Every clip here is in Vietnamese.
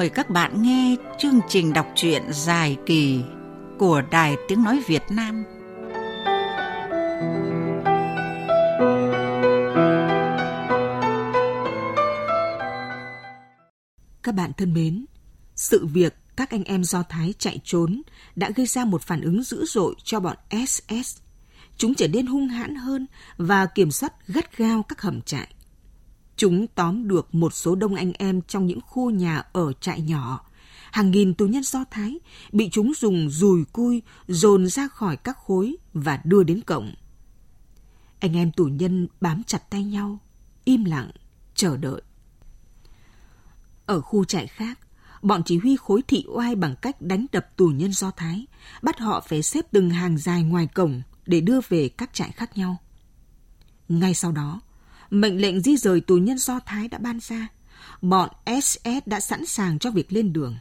mời các bạn nghe chương trình đọc truyện dài kỳ của Đài Tiếng Nói Việt Nam. Các bạn thân mến, sự việc các anh em Do Thái chạy trốn đã gây ra một phản ứng dữ dội cho bọn SS. Chúng trở nên hung hãn hơn và kiểm soát gắt gao các hầm trại. Chúng tóm được một số đông anh em trong những khu nhà ở trại nhỏ. Hàng nghìn tù nhân Do Thái bị chúng dùng dùi cui dồn ra khỏi các khối và đưa đến cổng. Anh em tù nhân bám chặt tay nhau, im lặng, chờ đợi. Ở khu trại khác, bọn chỉ huy khối thị oai bằng cách đánh đập tù nhân Do Thái, bắt họ phải xếp từng hàng dài ngoài cổng để đưa về các trại khác nhau. Ngay sau đó, mệnh lệnh di rời tù nhân Do Thái đã ban ra. Bọn SS đã sẵn sàng cho việc lên đường.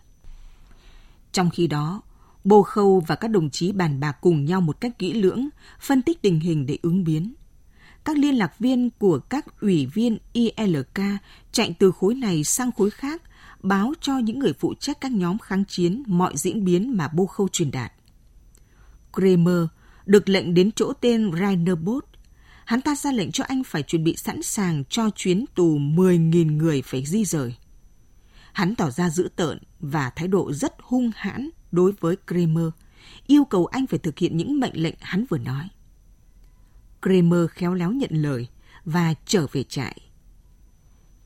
Trong khi đó, Bô Khâu và các đồng chí bàn bạc cùng nhau một cách kỹ lưỡng, phân tích tình hình để ứng biến. Các liên lạc viên của các ủy viên ILK chạy từ khối này sang khối khác, báo cho những người phụ trách các nhóm kháng chiến mọi diễn biến mà Bô Khâu truyền đạt. Kramer được lệnh đến chỗ tên Rainerbos hắn ta ra lệnh cho anh phải chuẩn bị sẵn sàng cho chuyến tù 10.000 người phải di rời. Hắn tỏ ra dữ tợn và thái độ rất hung hãn đối với Kramer, yêu cầu anh phải thực hiện những mệnh lệnh hắn vừa nói. Kramer khéo léo nhận lời và trở về trại.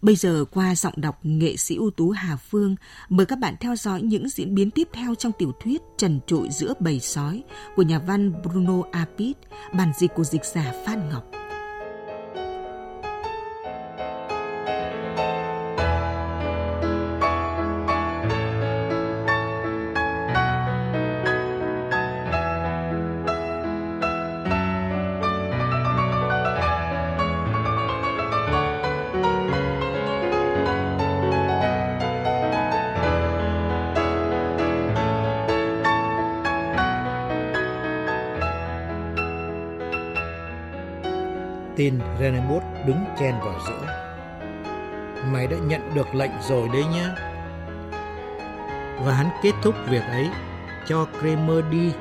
Bây giờ qua giọng đọc nghệ sĩ ưu tú Hà Phương, mời các bạn theo dõi những diễn biến tiếp theo trong tiểu thuyết Trần trụi giữa bầy sói của nhà văn Bruno Apit, bản dịch của dịch giả Phan Ngọc. Tin Renebot đứng chen vào giữa. Mày đã nhận được lệnh rồi đấy nhá. Và hắn kết thúc việc ấy, cho Kramer đi,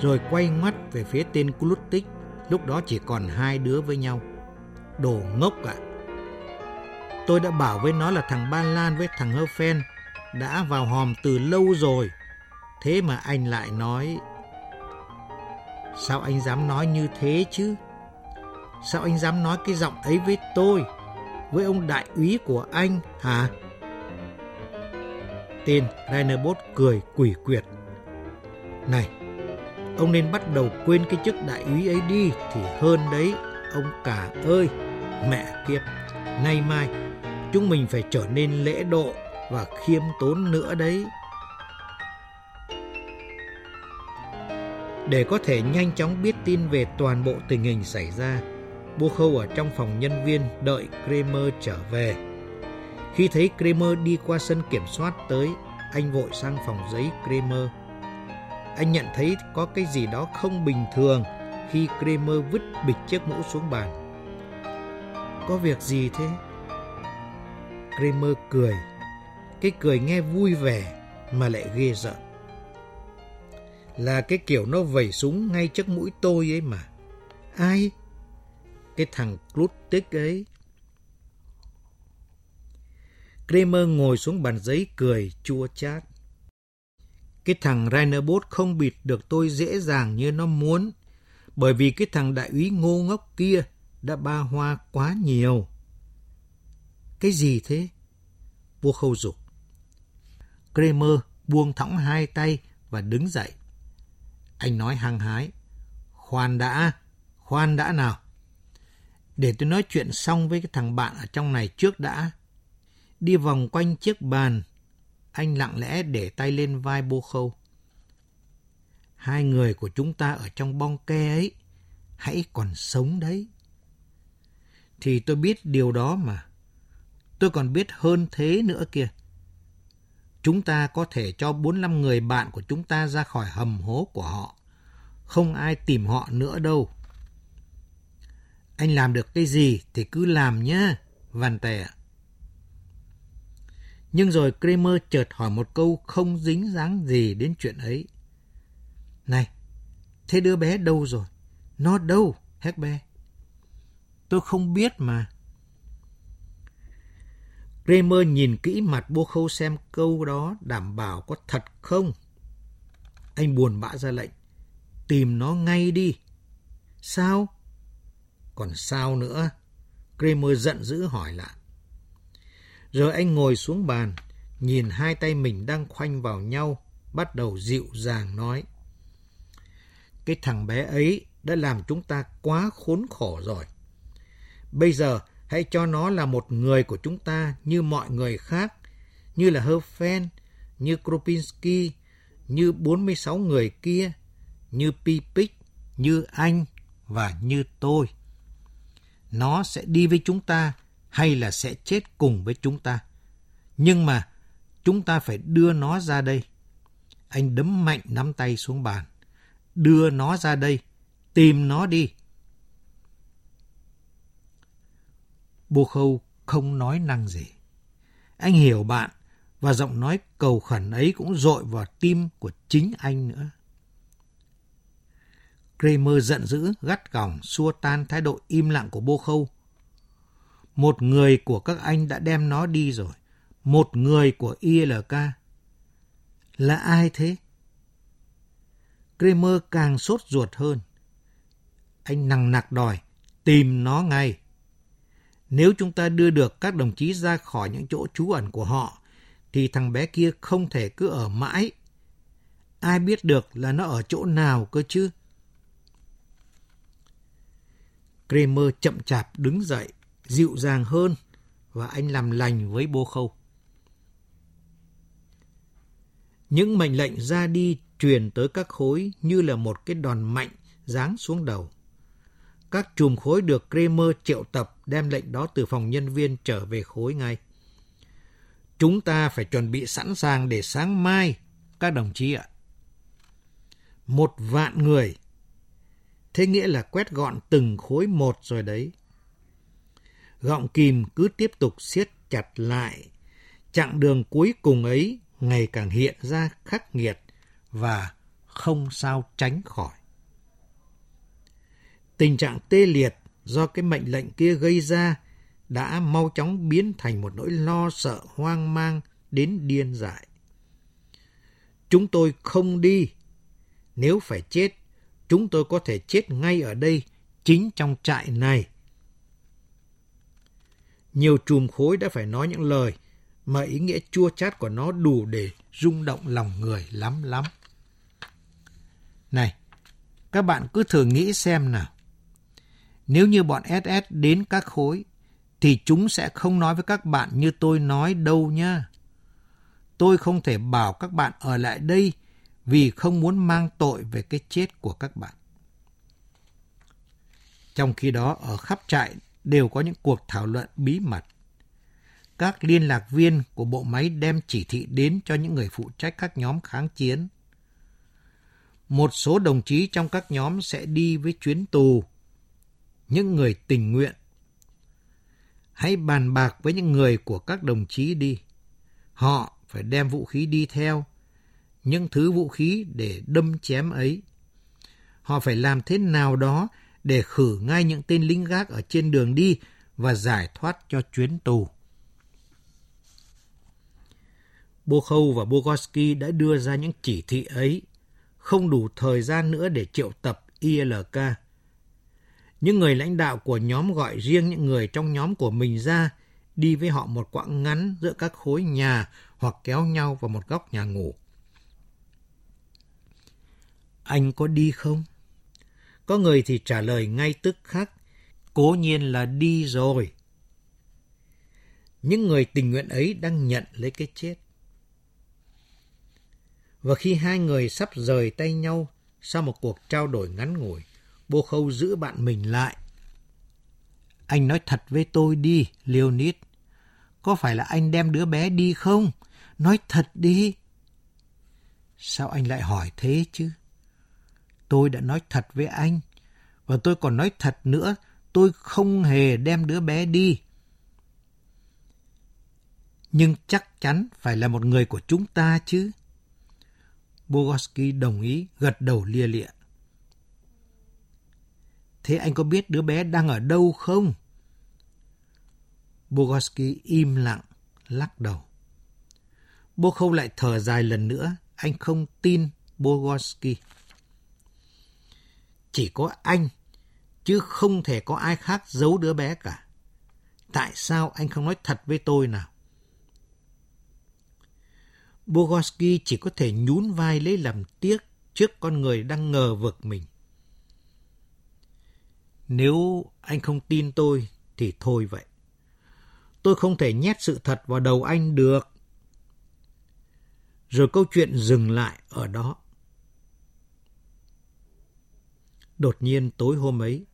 rồi quay ngoắt về phía tên Klutik, lúc đó chỉ còn hai đứa với nhau. Đồ ngốc ạ. À. Tôi đã bảo với nó là thằng Ba Lan với thằng Herfen đã vào hòm từ lâu rồi. Thế mà anh lại nói... Sao anh dám nói như thế chứ? Sao anh dám nói cái giọng ấy với tôi? Với ông đại úy của anh hả? Tên Rainerbos cười quỷ quyệt. Này, ông nên bắt đầu quên cái chức đại úy ấy đi thì hơn đấy, ông cả ơi. Mẹ kiếp, nay mai chúng mình phải trở nên lễ độ và khiêm tốn nữa đấy. Để có thể nhanh chóng biết tin về toàn bộ tình hình xảy ra, Bô Khâu ở trong phòng nhân viên đợi Kramer trở về. Khi thấy Kramer đi qua sân kiểm soát tới, anh vội sang phòng giấy Kramer. Anh nhận thấy có cái gì đó không bình thường khi Kramer vứt bịch chiếc mũ xuống bàn. Có việc gì thế? Kramer cười. Cái cười nghe vui vẻ mà lại ghê rợn. Là cái kiểu nó vẩy súng ngay trước mũi tôi ấy mà. Ai? Cái thằng Klutik ấy. Kramer ngồi xuống bàn giấy cười chua chát. Cái thằng Rainerbos không bịt được tôi dễ dàng như nó muốn, bởi vì cái thằng đại úy ngô ngốc kia đã ba hoa quá nhiều. Cái gì thế? Vua khâu dục. Kramer buông thõng hai tay và đứng dậy. Anh nói hăng hái. Khoan đã, khoan đã nào. Để tôi nói chuyện xong với cái thằng bạn ở trong này trước đã. Đi vòng quanh chiếc bàn, anh lặng lẽ để tay lên vai bô khâu. Hai người của chúng ta ở trong bong ke ấy, hãy còn sống đấy. Thì tôi biết điều đó mà. Tôi còn biết hơn thế nữa kìa. Chúng ta có thể cho 45 người bạn của chúng ta ra khỏi hầm hố của họ. Không ai tìm họ nữa đâu. Anh làm được cái gì thì cứ làm nhá, Văn Tè. Nhưng rồi Kramer chợt hỏi một câu không dính dáng gì đến chuyện ấy. Này, thế đứa bé đâu rồi? Nó đâu, Hecbe? Tôi không biết mà. Kramer nhìn kỹ mặt bô khâu xem câu đó đảm bảo có thật không. Anh buồn bã ra lệnh. Tìm nó ngay đi. Sao? Còn sao nữa? Kramer giận dữ hỏi lại. Rồi anh ngồi xuống bàn, nhìn hai tay mình đang khoanh vào nhau, bắt đầu dịu dàng nói. Cái thằng bé ấy đã làm chúng ta quá khốn khổ rồi. Bây giờ hãy cho nó là một người của chúng ta như mọi người khác, như là Herfen, như Kropinski, như 46 người kia, như Pipik, như anh và như tôi. Nó sẽ đi với chúng ta hay là sẽ chết cùng với chúng ta. Nhưng mà chúng ta phải đưa nó ra đây. Anh đấm mạnh nắm tay xuống bàn. Đưa nó ra đây. Tìm nó đi. Bô khâu không nói năng gì. Anh hiểu bạn và giọng nói cầu khẩn ấy cũng dội vào tim của chính anh nữa. Kramer giận dữ, gắt gỏng, xua tan thái độ im lặng của bô khâu. Một người của các anh đã đem nó đi rồi. Một người của ILK. Là ai thế? Kramer càng sốt ruột hơn. Anh nằng nặc đòi, tìm nó ngay. Nếu chúng ta đưa được các đồng chí ra khỏi những chỗ trú ẩn của họ, thì thằng bé kia không thể cứ ở mãi. Ai biết được là nó ở chỗ nào cơ chứ? Kramer chậm chạp đứng dậy, dịu dàng hơn và anh làm lành với bô khâu. Những mệnh lệnh ra đi truyền tới các khối như là một cái đòn mạnh giáng xuống đầu. Các chùm khối được Kramer triệu tập đem lệnh đó từ phòng nhân viên trở về khối ngay. Chúng ta phải chuẩn bị sẵn sàng để sáng mai, các đồng chí ạ. Một vạn người. Thế nghĩa là quét gọn từng khối một rồi đấy. Gọng kìm cứ tiếp tục siết chặt lại. Chặng đường cuối cùng ấy ngày càng hiện ra khắc nghiệt và không sao tránh khỏi. Tình trạng tê liệt do cái mệnh lệnh kia gây ra đã mau chóng biến thành một nỗi lo sợ hoang mang đến điên dại. Chúng tôi không đi. Nếu phải chết, chúng tôi có thể chết ngay ở đây, chính trong trại này. Nhiều chùm khối đã phải nói những lời mà ý nghĩa chua chát của nó đủ để rung động lòng người lắm lắm. Này, các bạn cứ thử nghĩ xem nào. Nếu như bọn SS đến các khối, thì chúng sẽ không nói với các bạn như tôi nói đâu nhá. Tôi không thể bảo các bạn ở lại đây vì không muốn mang tội về cái chết của các bạn. Trong khi đó, ở khắp trại đều có những cuộc thảo luận bí mật. Các liên lạc viên của bộ máy đem chỉ thị đến cho những người phụ trách các nhóm kháng chiến. Một số đồng chí trong các nhóm sẽ đi với chuyến tù. Những người tình nguyện. Hãy bàn bạc với những người của các đồng chí đi. Họ phải đem vũ khí đi theo. Những thứ vũ khí để đâm chém ấy. Họ phải làm thế nào đó để khử ngay những tên lính gác ở trên đường đi và giải thoát cho chuyến tù. Bokhov và Bogoski đã đưa ra những chỉ thị ấy, không đủ thời gian nữa để triệu tập ILK. Những người lãnh đạo của nhóm gọi riêng những người trong nhóm của mình ra, đi với họ một quãng ngắn giữa các khối nhà hoặc kéo nhau vào một góc nhà ngủ. Anh có đi không? Có người thì trả lời ngay tức khắc, cố nhiên là đi rồi. Những người tình nguyện ấy đang nhận lấy cái chết. Và khi hai người sắp rời tay nhau sau một cuộc trao đổi ngắn ngủi, Bô Khâu giữ bạn mình lại. Anh nói thật với tôi đi, Leonid. Có phải là anh đem đứa bé đi không? Nói thật đi. Sao anh lại hỏi thế chứ? Tôi đã nói thật với anh. Và tôi còn nói thật nữa, tôi không hề đem đứa bé đi. Nhưng chắc chắn phải là một người của chúng ta chứ. Bogoski đồng ý, gật đầu lia lịa. Thế anh có biết đứa bé đang ở đâu không? Bogoski im lặng, lắc đầu. Bô khâu lại thở dài lần nữa, anh không tin Bogoski. Chỉ có anh, chứ không thể có ai khác giấu đứa bé cả. Tại sao anh không nói thật với tôi nào? Bogoski chỉ có thể nhún vai lấy làm tiếc trước con người đang ngờ vực mình. Nếu anh không tin tôi thì thôi vậy. Tôi không thể nhét sự thật vào đầu anh được. Rồi câu chuyện dừng lại ở đó. Đột nhiên tối hôm ấy,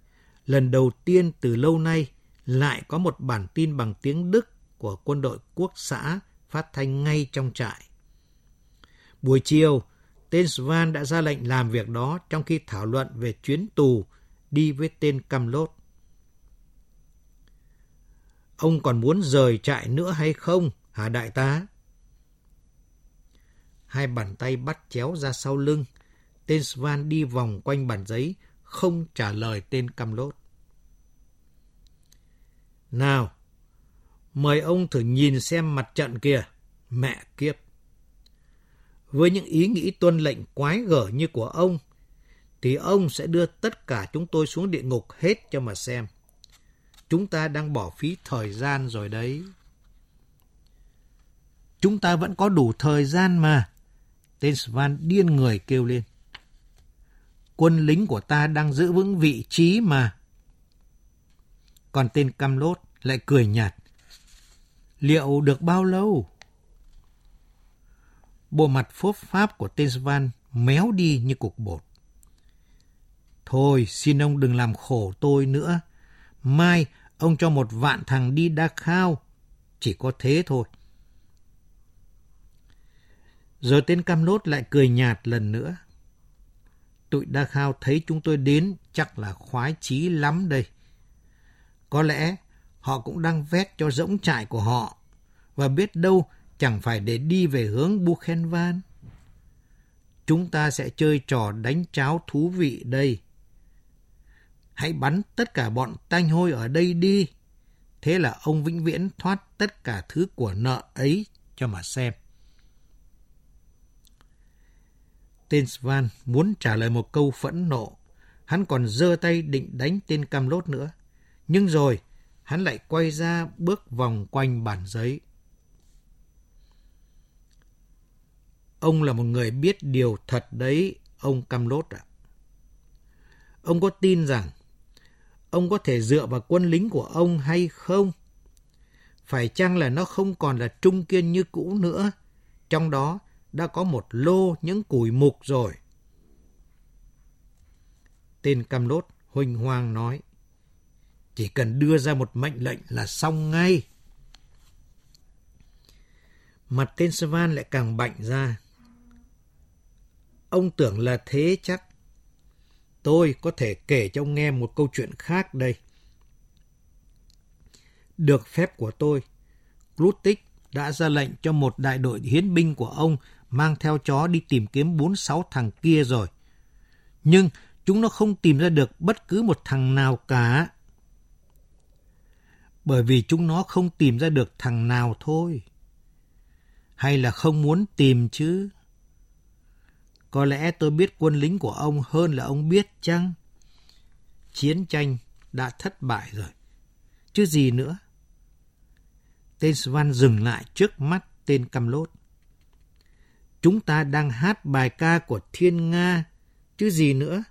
lần đầu tiên từ lâu nay lại có một bản tin bằng tiếng Đức của quân đội quốc xã phát thanh ngay trong trại. Buổi chiều, tên Svan đã ra lệnh làm việc đó trong khi thảo luận về chuyến tù đi với tên Camlot. Ông còn muốn rời trại nữa hay không, hả đại tá? Hai bàn tay bắt chéo ra sau lưng. Tên Svan đi vòng quanh bản giấy, không trả lời tên Camlot. Nào, mời ông thử nhìn xem mặt trận kìa, mẹ kiếp. Với những ý nghĩ tuân lệnh quái gở như của ông, thì ông sẽ đưa tất cả chúng tôi xuống địa ngục hết cho mà xem. Chúng ta đang bỏ phí thời gian rồi đấy. Chúng ta vẫn có đủ thời gian mà. Tên Svan điên người kêu lên. Quân lính của ta đang giữ vững vị trí mà. Còn tên Cam Lốt lại cười nhạt. Liệu được bao lâu? Bộ mặt phốp pháp của tên Svan méo đi như cục bột. Thôi, xin ông đừng làm khổ tôi nữa. Mai, ông cho một vạn thằng đi đa khao. Chỉ có thế thôi. Rồi tên Cam Lốt lại cười nhạt lần nữa. Tụi đa khao thấy chúng tôi đến, chắc là khoái chí lắm đây. Có lẽ họ cũng đang vét cho rỗng trại của họ, và biết đâu chẳng phải để đi về hướng Buchenwald. Chúng ta sẽ chơi trò đánh cháo thú vị đây. Hãy bắn tất cả bọn tanh hôi ở đây đi. Thế là ông vĩnh viễn thoát tất cả thứ của nợ ấy cho mà xem. Tên Svan muốn trả lời một câu phẫn nộ. Hắn còn giơ tay định đánh tên cam lốt nữa. Nhưng rồi, hắn lại quay ra bước vòng quanh bản giấy. Ông là một người biết điều thật đấy, ông cam lốt ạ. Ông có tin rằng ông có thể dựa vào quân lính của ông hay không? Phải chăng là nó không còn là trung kiên như cũ nữa? Trong đó đã có một lô những củi mục rồi. Tên cam lốt huỳnh hoang nói, chỉ cần đưa ra một mệnh lệnh là xong ngay. Mặt tên Svan lại càng bạnh ra. Ông tưởng là thế chắc. Tôi có thể kể cho ông nghe một câu chuyện khác đây. Được phép của tôi, Glutik đã ra lệnh cho một đại đội hiến binh của ông mang theo chó đi tìm kiếm bốn sáu thằng kia rồi. Nhưng chúng nó không tìm ra được bất cứ một thằng nào cả. Bởi vì chúng nó không tìm ra được thằng nào thôi. Hay là không muốn tìm chứ? Có lẽ tôi biết quân lính của ông hơn là ông biết chăng? Chiến tranh đã thất bại rồi. Chứ gì nữa? Tên Svan dừng lại trước mắt tên Camlốt. Chúng ta đang hát bài ca của Thiên Nga, chứ gì nữa.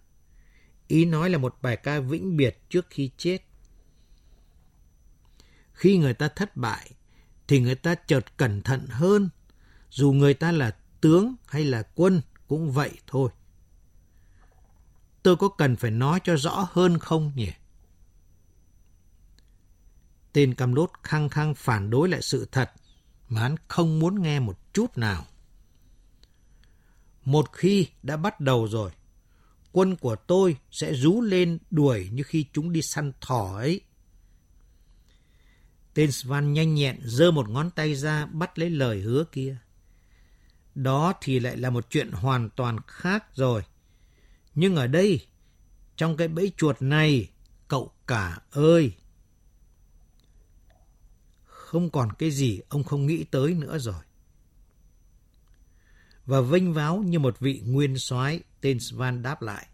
Ý nói là một bài ca vĩnh biệt trước khi chết. Khi người ta thất bại, thì người ta chợt cẩn thận hơn, dù người ta là tướng hay là quân cũng vậy thôi. Tôi có cần phải nói cho rõ hơn không nhỉ? Tên cam đốt khăng khăng phản đối lại sự thật mà hắn không muốn nghe một chút nào. Một khi đã bắt đầu rồi, quân của tôi sẽ rú lên đuổi như khi chúng đi săn thỏ ấy. Tên Svan nhanh nhẹn giơ một ngón tay ra bắt lấy lời hứa kia. Đó thì lại là một chuyện hoàn toàn khác rồi. Nhưng ở đây, trong cái bẫy chuột này, cậu cả ơi! Không còn cái gì ông không nghĩ tới nữa rồi. Và vinh váo như một vị nguyên soái tên Svan đáp lại.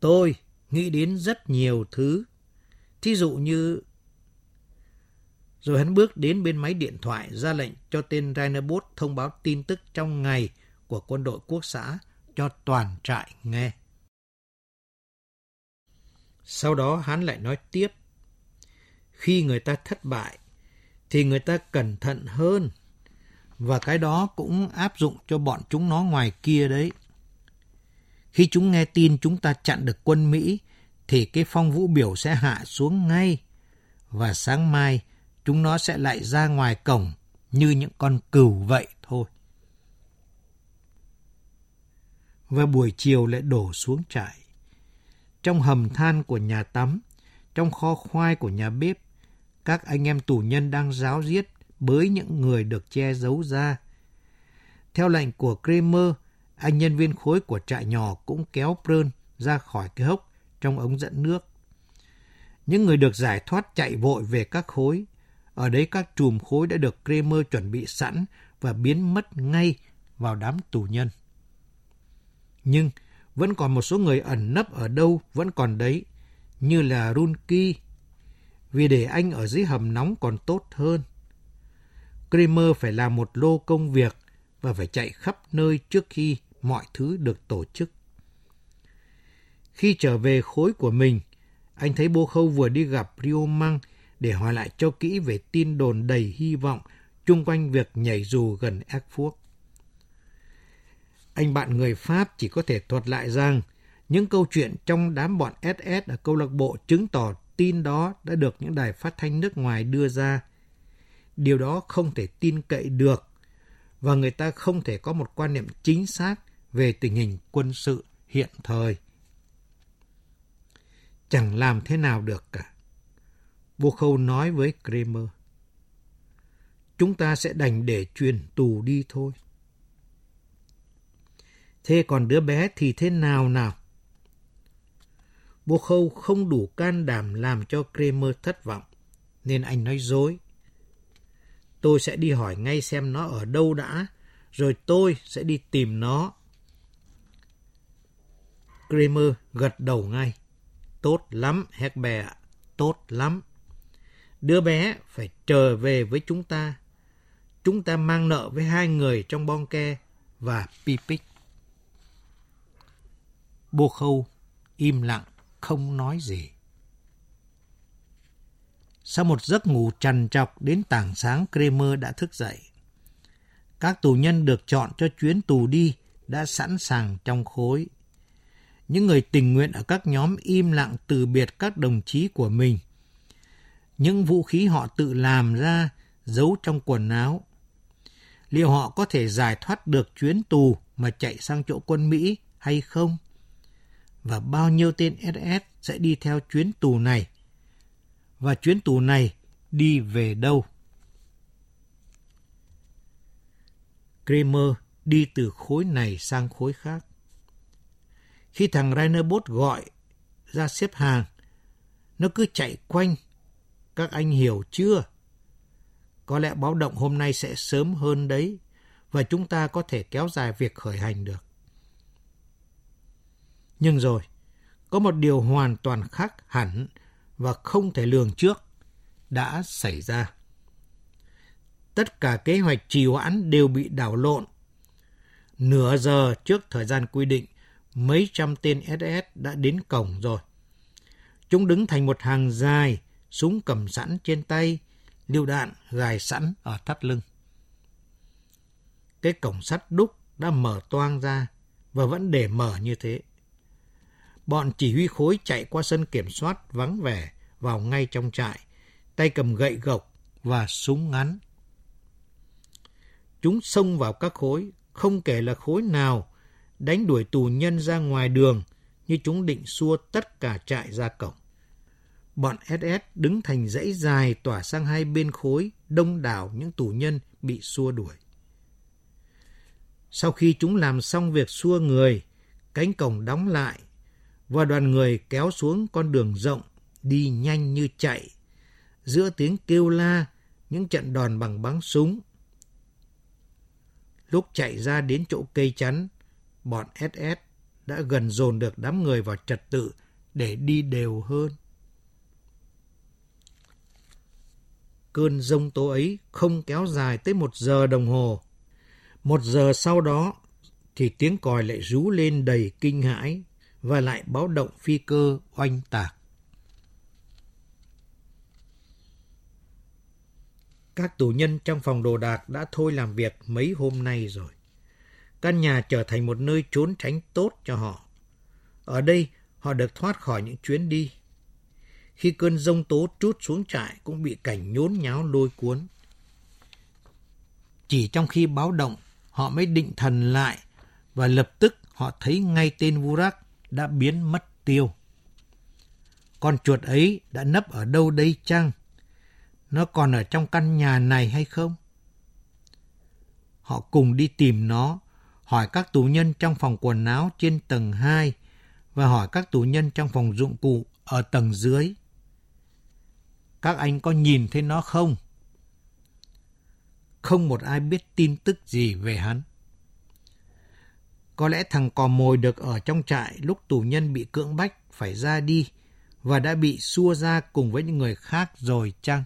Tôi nghĩ đến rất nhiều thứ. Thí dụ như... Rồi hắn bước đến bên máy điện thoại ra lệnh cho tên Rainerbos thông báo tin tức trong ngày của quân đội quốc xã cho toàn trại nghe. Sau đó hắn lại nói tiếp. Khi người ta thất bại, thì người ta cẩn thận hơn. Và cái đó cũng áp dụng cho bọn chúng nó ngoài kia đấy. Khi chúng nghe tin chúng ta chặn được quân Mỹ, thì cái phong vũ biểu sẽ hạ xuống ngay. Và sáng mai, chúng nó sẽ lại ra ngoài cổng như những con cừu vậy thôi. Và buổi chiều lại đổ xuống trại. Trong hầm than của nhà tắm, trong kho khoai của nhà bếp, các anh em tù nhân đang giáo giết bới những người được che giấu ra. Theo lệnh của Kramer, anh nhân viên khối của trại nhỏ cũng kéo Prơn ra khỏi cái hốc trong ống dẫn nước. Những người được giải thoát chạy vội về các khối. Ở đấy các chùm khối đã được Kramer chuẩn bị sẵn và biến mất ngay vào đám tù nhân. Nhưng vẫn còn một số người ẩn nấp ở đâu vẫn còn đấy, như là Runki, vì để anh ở dưới hầm nóng còn tốt hơn. Kramer phải làm một lô công việc và phải chạy khắp nơi trước khi mọi thứ được tổ chức. Khi trở về khối của mình, anh thấy bô khâu vừa đi gặp Rio để hỏi lại cho kỹ về tin đồn đầy hy vọng chung quanh việc nhảy dù gần Erfurt. Anh bạn người Pháp chỉ có thể thuật lại rằng những câu chuyện trong đám bọn SS ở câu lạc bộ chứng tỏ tin đó đã được những đài phát thanh nước ngoài đưa ra. Điều đó không thể tin cậy được và người ta không thể có một quan niệm chính xác về tình hình quân sự hiện thời. Chẳng làm thế nào được cả. Vô Khâu nói với Kramer. Chúng ta sẽ đành để truyền tù đi thôi. Thế còn đứa bé thì thế nào nào? Bô Khâu không đủ can đảm làm cho Kramer thất vọng, nên anh nói dối. Tôi sẽ đi hỏi ngay xem nó ở đâu đã, rồi tôi sẽ đi tìm nó. Kramer gật đầu ngay. Tốt lắm, Hecbe ạ, tốt lắm. Đứa bé phải trở về với chúng ta. Chúng ta mang nợ với hai người trong Bonke và Pipic. Bô Khâu im lặng, không nói gì. Sau một giấc ngủ trằn trọc đến tảng sáng, Kramer đã thức dậy. Các tù nhân được chọn cho chuyến tù đi đã sẵn sàng trong khối. Những người tình nguyện ở các nhóm im lặng từ biệt các đồng chí của mình. Những vũ khí họ tự làm ra, giấu trong quần áo. Liệu họ có thể giải thoát được chuyến tù mà chạy sang chỗ quân Mỹ hay không? Và bao nhiêu tên SS sẽ đi theo chuyến tù này? Và chuyến tù này đi về đâu? Kramer đi từ khối này sang khối khác. Khi thằng Rainerbos gọi ra xếp hàng, nó cứ chạy quanh. Các anh hiểu chưa? Có lẽ báo động hôm nay sẽ sớm hơn đấy, và chúng ta có thể kéo dài việc khởi hành được. Nhưng rồi, có một điều hoàn toàn khác hẳn và không thể lường trước đã xảy ra. Tất cả kế hoạch trì hoãn đều bị đảo lộn. Nửa giờ trước thời gian quy định, mấy trăm tên SS đã đến cổng rồi. Chúng đứng thành một hàng dài, súng cầm sẵn trên tay, lưu đạn gài sẵn ở thắt lưng. Cái cổng sắt đúc đã mở toang ra và vẫn để mở như thế. Bọn chỉ huy khối chạy qua sân kiểm soát vắng vẻ vào ngay trong trại, tay cầm gậy gộc và súng ngắn. Chúng xông vào các khối, không kể là khối nào, đánh đuổi tù nhân ra ngoài đường như chúng định xua tất cả trại ra cổng. bọn SS đứng thành dãy dài tỏa sang hai bên khối, đông đảo những tù nhân bị xua đuổi. Sau khi chúng làm xong việc xua người, cánh cổng đóng lại và đoàn người kéo xuống con đường rộng, đi nhanh như chạy. Giữa tiếng kêu la, những trận đòn bằng bắn súng. Lúc chạy ra đến chỗ cây chắn, bọn SS đã gần dồn được đám người vào trật tự để đi đều hơn. Cơn rông tố ấy không kéo dài tới một giờ đồng hồ. Một giờ sau đó thì tiếng còi lại rú lên đầy kinh hãi và lại báo động phi cơ oanh tạc. Các tù nhân trong phòng đồ đạc đã thôi làm việc mấy hôm nay rồi. Căn nhà trở thành một nơi trốn tránh tốt cho họ. Ở đây, họ được thoát khỏi những chuyến đi. Khi cơn rông tố trút xuống trại cũng bị cảnh nhốn nháo lôi cuốn. Chỉ trong khi báo động, họ mới định thần lại và lập tức họ thấy ngay tên Vurak đã biến mất tiêu. Con chuột ấy đã nấp ở đâu đây chăng? Nó còn ở trong căn nhà này hay không? Họ cùng đi tìm nó, hỏi các tù nhân trong phòng quần áo trên tầng 2 và hỏi các tù nhân trong phòng dụng cụ ở tầng dưới. Các anh có nhìn thấy nó không? Không một ai biết tin tức gì về hắn. Có lẽ thằng cò mồi được ở trong trại lúc tù nhân bị cưỡng bách phải ra đi và đã bị xua ra cùng với những người khác rồi chăng?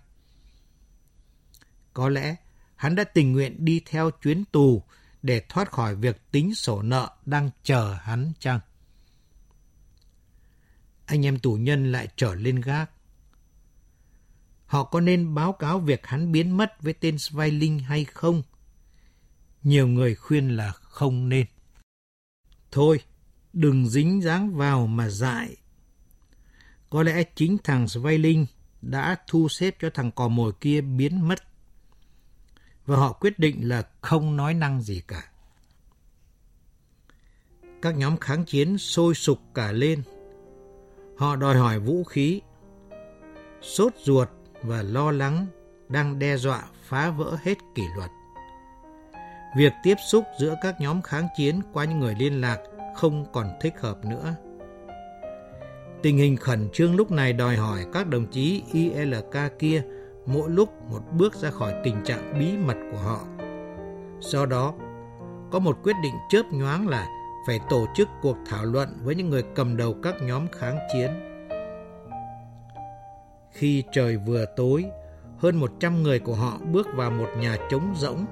Có lẽ hắn đã tình nguyện đi theo chuyến tù để thoát khỏi việc tính sổ nợ đang chờ hắn chăng? Anh em tù nhân lại trở lên gác. Họ có nên báo cáo việc hắn biến mất với tên Sveiling hay không? Nhiều người khuyên là không nên. Thôi, đừng dính dáng vào mà dại. Có lẽ chính thằng Sveiling đã thu xếp cho thằng cò mồi kia biến mất. Và họ quyết định là không nói năng gì cả. Các nhóm kháng chiến sôi sục cả lên. Họ đòi hỏi vũ khí. Sốt ruột và lo lắng đang đe dọa phá vỡ hết kỷ luật. Việc tiếp xúc giữa các nhóm kháng chiến qua những người liên lạc không còn thích hợp nữa. Tình hình khẩn trương lúc này đòi hỏi các đồng chí ILK kia mỗi lúc một bước ra khỏi tình trạng bí mật của họ. Do đó, có một quyết định chớp nhoáng là phải tổ chức cuộc thảo luận với những người cầm đầu các nhóm kháng chiến. Khi trời vừa tối, hơn 100 người của họ bước vào một nhà trống rỗng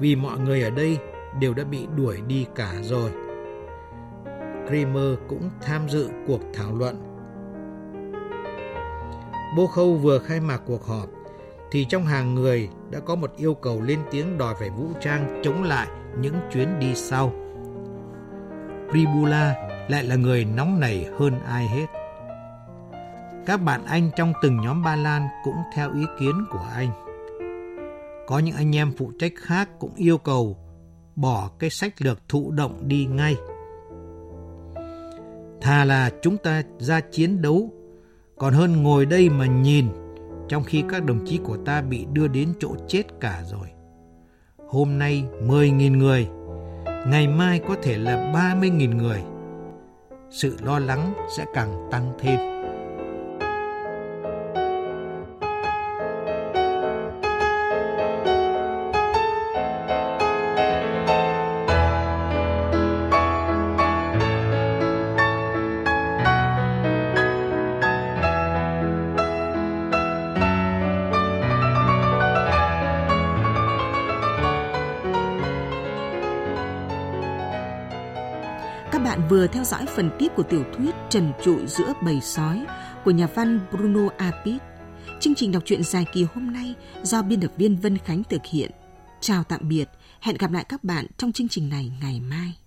vì mọi người ở đây đều đã bị đuổi đi cả rồi. Kramer cũng tham dự cuộc thảo luận. Bô Khâu vừa khai mạc cuộc họp thì trong hàng người đã có một yêu cầu lên tiếng đòi phải vũ trang chống lại những chuyến đi sau. Pribula lại là người nóng nảy hơn ai hết. Các bạn anh trong từng nhóm Ba Lan cũng theo ý kiến của anh. Có những anh em phụ trách khác cũng yêu cầu bỏ cái sách lược thụ động đi ngay. Thà là chúng ta ra chiến đấu, còn hơn ngồi đây mà nhìn, trong khi các đồng chí của ta bị đưa đến chỗ chết cả rồi. Hôm nay 10.000 người, ngày mai có thể là 30.000 người. Sự lo lắng sẽ càng tăng thêm. Phần tiếp của tiểu thuyết Trần trụi giữa bầy sói của nhà văn Bruno Apit. Chương trình đọc truyện dài kỳ hôm nay do biên tập viên Vân Khánh thực hiện. Chào tạm biệt, hẹn gặp lại các bạn trong chương trình này ngày mai.